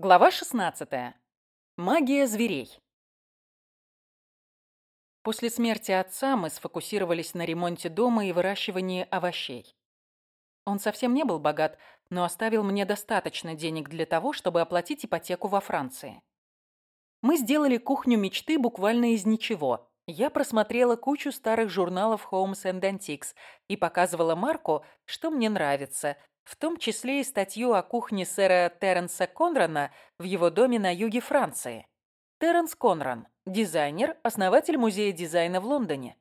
Глава 16. Магия зверей. После смерти отца мы сфокусировались на ремонте дома и выращивании овощей. Он совсем не был богат, но оставил мне достаточно денег для того, чтобы оплатить ипотеку во Франции. Мы сделали кухню мечты буквально из ничего. Я просмотрела кучу старых журналов Homes and Antiques и показывала Марку, что мне нравится, в том числе и статью о кухне сэра Терренса Конрана в его доме на юге Франции. Терренс Конран – дизайнер, основатель музея дизайна в Лондоне.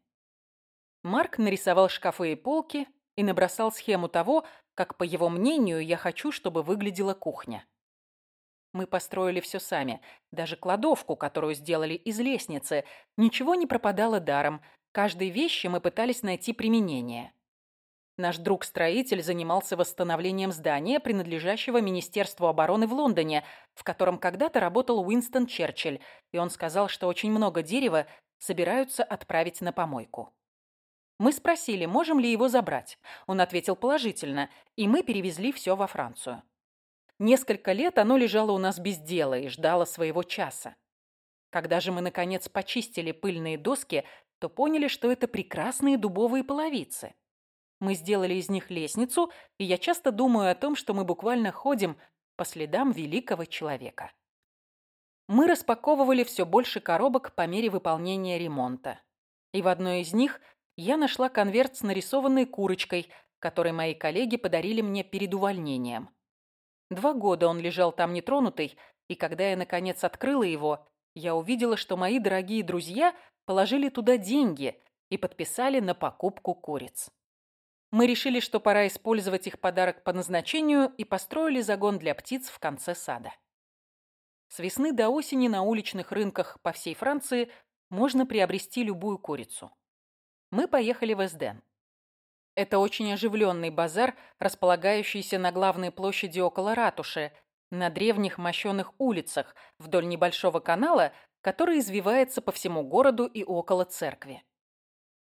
Марк нарисовал шкафы и полки и набросал схему того, как, по его мнению, я хочу, чтобы выглядела кухня. Мы построили все сами, даже кладовку, которую сделали из лестницы. Ничего не пропадало даром, каждой вещи мы пытались найти применение. Наш друг-строитель занимался восстановлением здания, принадлежащего Министерству обороны в Лондоне, в котором когда-то работал Уинстон Черчилль, и он сказал, что очень много дерева собираются отправить на помойку. Мы спросили, можем ли его забрать. Он ответил положительно, и мы перевезли все во Францию. Несколько лет оно лежало у нас без дела и ждало своего часа. Когда же мы, наконец, почистили пыльные доски, то поняли, что это прекрасные дубовые половицы. Мы сделали из них лестницу, и я часто думаю о том, что мы буквально ходим по следам великого человека. Мы распаковывали все больше коробок по мере выполнения ремонта. И в одной из них я нашла конверт с нарисованной курочкой, который мои коллеги подарили мне перед увольнением. Два года он лежал там нетронутый, и когда я, наконец, открыла его, я увидела, что мои дорогие друзья положили туда деньги и подписали на покупку куриц. Мы решили, что пора использовать их подарок по назначению и построили загон для птиц в конце сада. С весны до осени на уличных рынках по всей Франции можно приобрести любую курицу. Мы поехали в Эсден. Это очень оживленный базар, располагающийся на главной площади около ратуши, на древних мощенных улицах, вдоль небольшого канала, который извивается по всему городу и около церкви.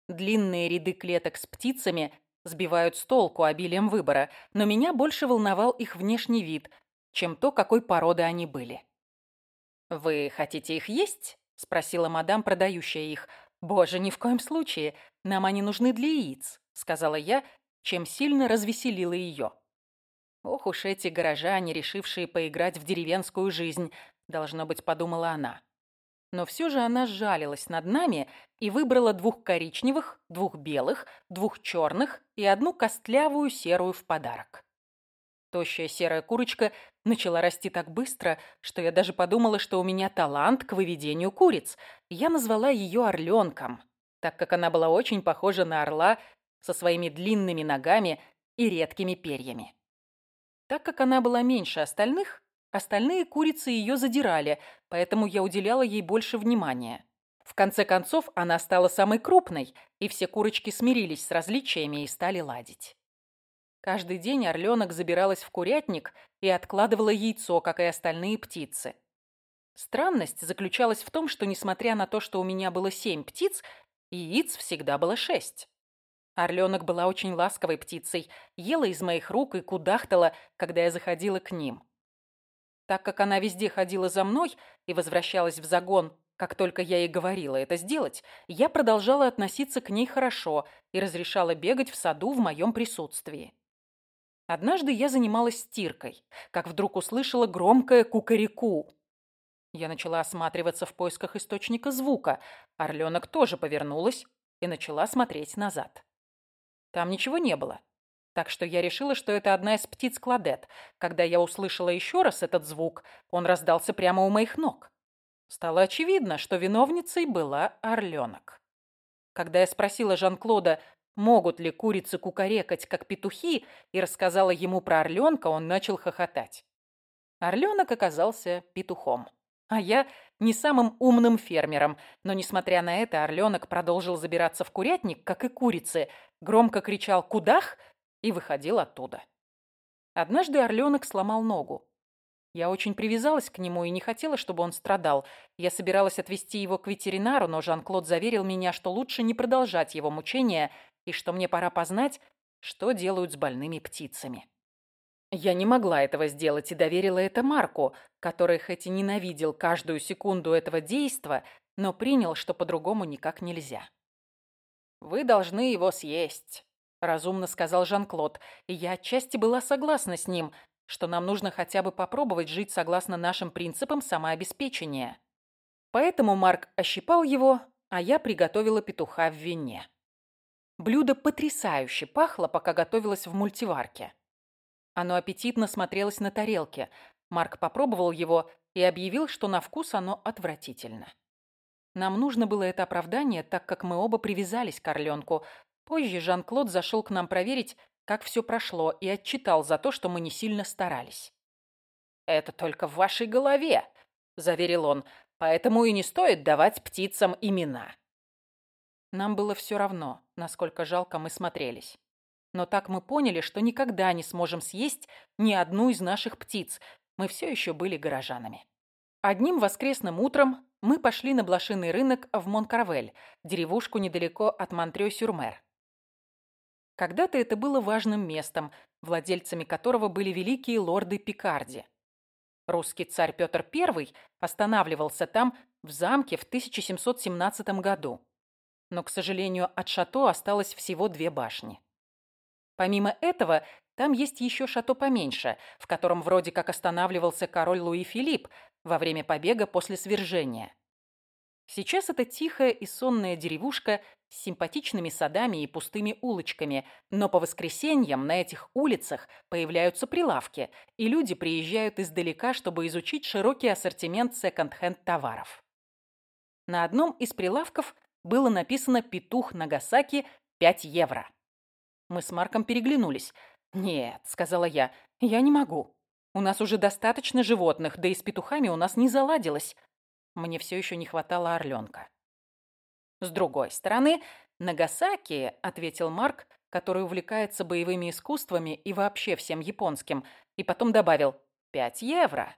Длинные ряды клеток с птицами сбивают с толку обилием выбора, но меня больше волновал их внешний вид, чем то, какой породы они были. «Вы хотите их есть?» – спросила мадам, продающая их. «Боже, ни в коем случае. Нам они нужны для яиц», – сказала я, чем сильно развеселила ее. «Ох уж эти горожане, решившие поиграть в деревенскую жизнь», – должно быть, подумала она. Но все же она сжалилась над нами и выбрала двух коричневых, двух белых, двух черных и одну костлявую серую в подарок. Тощая серая курочка начала расти так быстро, что я даже подумала, что у меня талант к выведению куриц. Я назвала ее орленком, так как она была очень похожа на орла со своими длинными ногами и редкими перьями. Так как она была меньше остальных, Остальные курицы ее задирали, поэтому я уделяла ей больше внимания. В конце концов, она стала самой крупной, и все курочки смирились с различиями и стали ладить. Каждый день орленок забиралась в курятник и откладывала яйцо, как и остальные птицы. Странность заключалась в том, что, несмотря на то, что у меня было семь птиц, яиц всегда было шесть. Орленок была очень ласковой птицей, ела из моих рук и кудахтала, когда я заходила к ним. Так как она везде ходила за мной и возвращалась в загон, как только я ей говорила это сделать, я продолжала относиться к ней хорошо и разрешала бегать в саду в моем присутствии. Однажды я занималась стиркой, как вдруг услышала громкое кукареку. Я начала осматриваться в поисках источника звука. Орленок тоже повернулась и начала смотреть назад. Там ничего не было. Так что я решила, что это одна из птиц Кладет. Когда я услышала еще раз этот звук, он раздался прямо у моих ног. Стало очевидно, что виновницей была орленок. Когда я спросила Жан-Клода, могут ли курицы кукарекать, как петухи, и рассказала ему про орленка, он начал хохотать. Орленок оказался петухом. А я не самым умным фермером, но, несмотря на это, орленок продолжил забираться в курятник, как и курицы, громко кричал «Кудах!» и выходил оттуда. Однажды орленок сломал ногу. Я очень привязалась к нему и не хотела, чтобы он страдал. Я собиралась отвезти его к ветеринару, но Жан-Клод заверил меня, что лучше не продолжать его мучения и что мне пора познать, что делают с больными птицами. Я не могла этого сделать и доверила это Марку, который хоть и ненавидел каждую секунду этого действа, но принял, что по-другому никак нельзя. «Вы должны его съесть», — разумно сказал Жан-Клод, и я отчасти была согласна с ним, что нам нужно хотя бы попробовать жить согласно нашим принципам самообеспечения. Поэтому Марк ощипал его, а я приготовила петуха в вине. Блюдо потрясающе пахло, пока готовилось в мультиварке. Оно аппетитно смотрелось на тарелке. Марк попробовал его и объявил, что на вкус оно отвратительно. Нам нужно было это оправдание, так как мы оба привязались к орленку. Позже Жан-Клод зашел к нам проверить, как все прошло, и отчитал за то, что мы не сильно старались. «Это только в вашей голове», — заверил он, «поэтому и не стоит давать птицам имена». Нам было все равно, насколько жалко мы смотрелись. Но так мы поняли, что никогда не сможем съесть ни одну из наших птиц. Мы все еще были горожанами. Одним воскресным утром мы пошли на блошиный рынок в Монкарвель, деревушку недалеко от Монтрё-Сюрмер. Когда-то это было важным местом, владельцами которого были великие лорды Пикарди. Русский царь Петр I останавливался там в замке в 1717 году. Но, к сожалению, от шато осталось всего две башни. Помимо этого, там есть еще шато поменьше, в котором вроде как останавливался король Луи Филипп во время побега после свержения. Сейчас это тихая и сонная деревушка с симпатичными садами и пустыми улочками, но по воскресеньям на этих улицах появляются прилавки, и люди приезжают издалека, чтобы изучить широкий ассортимент секонд-хенд товаров. На одном из прилавков было написано «Петух Нагасаки 5 евро». Мы с Марком переглянулись. «Нет», — сказала я, — «я не могу. У нас уже достаточно животных, да и с петухами у нас не заладилось. Мне все еще не хватало орленка. С другой стороны, Нагасаки, ответил Марк, который увлекается боевыми искусствами и вообще всем японским, и потом добавил «пять евро».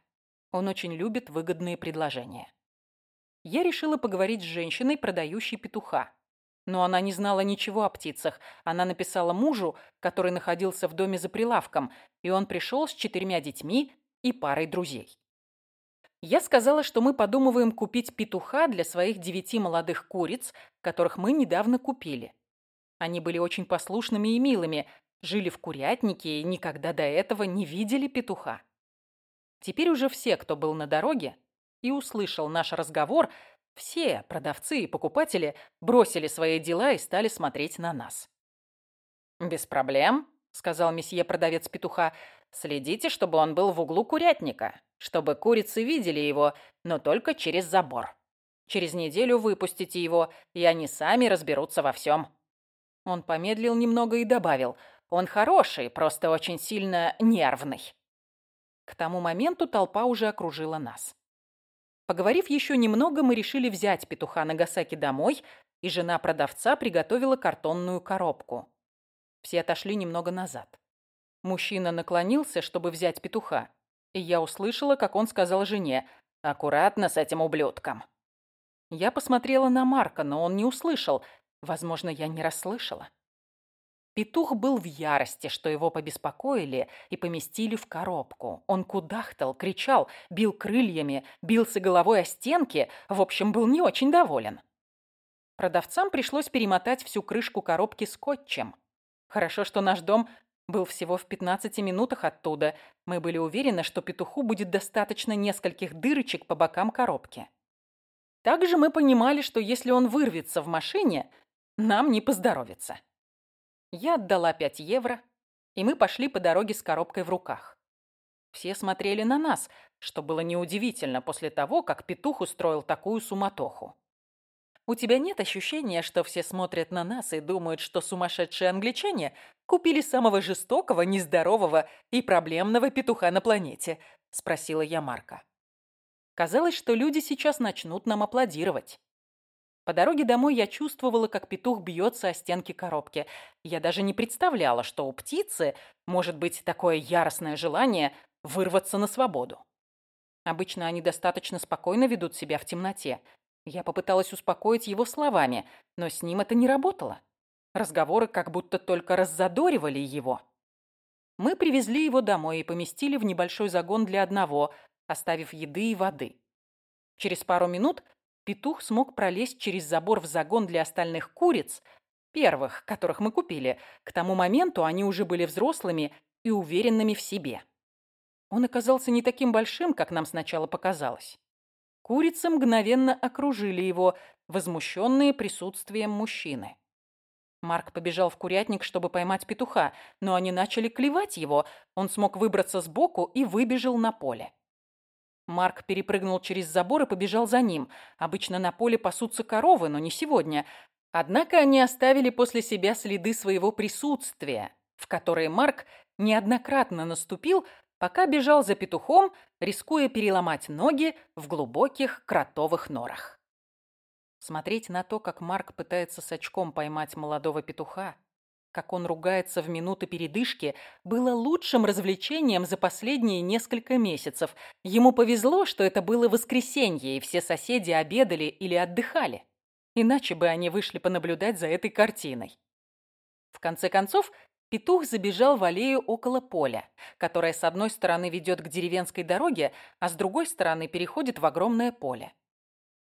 Он очень любит выгодные предложения. Я решила поговорить с женщиной, продающей петуха. Но она не знала ничего о птицах. Она написала мужу, который находился в доме за прилавком, и он пришел с четырьмя детьми и парой друзей. Я сказала, что мы подумываем купить петуха для своих девяти молодых куриц, которых мы недавно купили. Они были очень послушными и милыми, жили в курятнике и никогда до этого не видели петуха. Теперь уже все, кто был на дороге и услышал наш разговор, все, продавцы и покупатели, бросили свои дела и стали смотреть на нас. «Без проблем», — сказал месье продавец петуха, — «следите, чтобы он был в углу курятника чтобы курицы видели его, но только через забор. Через неделю выпустите его, и они сами разберутся во всем. Он помедлил немного и добавил, он хороший, просто очень сильно нервный. К тому моменту толпа уже окружила нас. Поговорив еще немного, мы решили взять петуха Нагасаки домой, и жена продавца приготовила картонную коробку. Все отошли немного назад. Мужчина наклонился, чтобы взять петуха, и я услышала, как он сказал жене «Аккуратно с этим ублюдком». Я посмотрела на Марка, но он не услышал. Возможно, я не расслышала. Петух был в ярости, что его побеспокоили и поместили в коробку. Он кудахтал, кричал, бил крыльями, бился головой о стенки, в общем, был не очень доволен. Продавцам пришлось перемотать всю крышку коробки скотчем. Хорошо, что наш дом был всего в 15 минутах оттуда. Мы были уверены, что петуху будет достаточно нескольких дырочек по бокам коробки. Также мы понимали, что если он вырвется в машине, нам не поздоровится. Я отдала 5 евро, и мы пошли по дороге с коробкой в руках. Все смотрели на нас, что было неудивительно после того, как петух устроил такую суматоху. У тебя нет ощущения, что все смотрят на нас и думают, что сумасшедшие англичане купили самого жестокого, нездорового и проблемного петуха на планете?» – спросила я Марка. Казалось, что люди сейчас начнут нам аплодировать. По дороге домой я чувствовала, как петух бьется о стенки коробки. Я даже не представляла, что у птицы может быть такое яростное желание вырваться на свободу. Обычно они достаточно спокойно ведут себя в темноте – я попыталась успокоить его словами, но с ним это не работало. Разговоры как будто только раззадоривали его. Мы привезли его домой и поместили в небольшой загон для одного, оставив еды и воды. Через пару минут петух смог пролезть через забор в загон для остальных куриц, первых, которых мы купили. К тому моменту они уже были взрослыми и уверенными в себе. Он оказался не таким большим, как нам сначала показалось. Курицы мгновенно окружили его, возмущенные присутствием мужчины. Марк побежал в курятник, чтобы поймать петуха, но они начали клевать его. Он смог выбраться сбоку и выбежал на поле. Марк перепрыгнул через забор и побежал за ним. Обычно на поле пасутся коровы, но не сегодня. Однако они оставили после себя следы своего присутствия, в которые Марк неоднократно наступил, пока бежал за петухом, рискуя переломать ноги в глубоких кротовых норах. Смотреть на то, как Марк пытается с очком поймать молодого петуха, как он ругается в минуты передышки, было лучшим развлечением за последние несколько месяцев. Ему повезло, что это было воскресенье, и все соседи обедали или отдыхали. Иначе бы они вышли понаблюдать за этой картиной. В конце концов, петух забежал в аллею около поля, которая с одной стороны ведет к деревенской дороге, а с другой стороны переходит в огромное поле.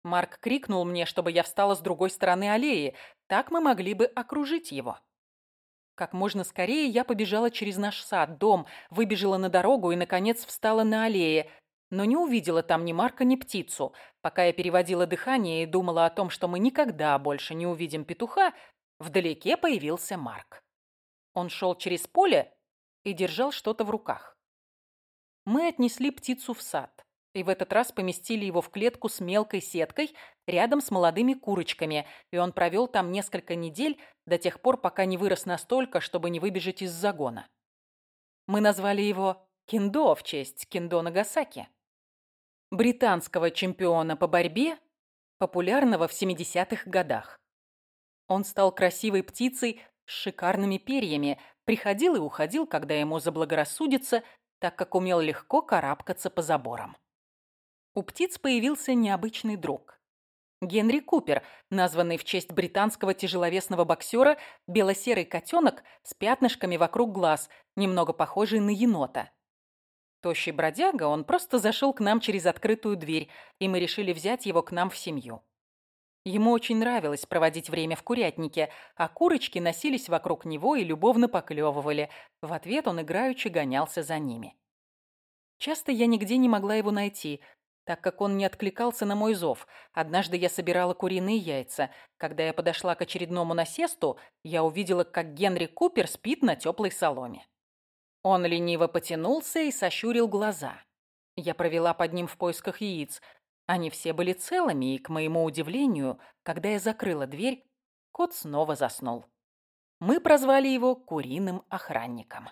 Марк крикнул мне, чтобы я встала с другой стороны аллеи. Так мы могли бы окружить его. Как можно скорее я побежала через наш сад, дом, выбежала на дорогу и, наконец, встала на аллее, но не увидела там ни Марка, ни птицу. Пока я переводила дыхание и думала о том, что мы никогда больше не увидим петуха, вдалеке появился Марк. Он шел через поле и держал что-то в руках. Мы отнесли птицу в сад и в этот раз поместили его в клетку с мелкой сеткой рядом с молодыми курочками, и он провел там несколько недель до тех пор, пока не вырос настолько, чтобы не выбежать из загона. Мы назвали его Киндо в честь Киндо Нагасаки, британского чемпиона по борьбе, популярного в 70-х годах. Он стал красивой птицей с шикарными перьями, приходил и уходил, когда ему заблагорассудится, так как умел легко карабкаться по заборам у птиц появился необычный друг. Генри Купер, названный в честь британского тяжеловесного боксера, белосерый котенок с пятнышками вокруг глаз, немного похожий на енота. Тощий бродяга, он просто зашел к нам через открытую дверь, и мы решили взять его к нам в семью. Ему очень нравилось проводить время в курятнике, а курочки носились вокруг него и любовно поклевывали. В ответ он играючи гонялся за ними. Часто я нигде не могла его найти, так как он не откликался на мой зов. Однажды я собирала куриные яйца. Когда я подошла к очередному насесту, я увидела, как Генри Купер спит на теплой соломе. Он лениво потянулся и сощурил глаза. Я провела под ним в поисках яиц. Они все были целыми, и, к моему удивлению, когда я закрыла дверь, кот снова заснул. Мы прозвали его куриным охранником.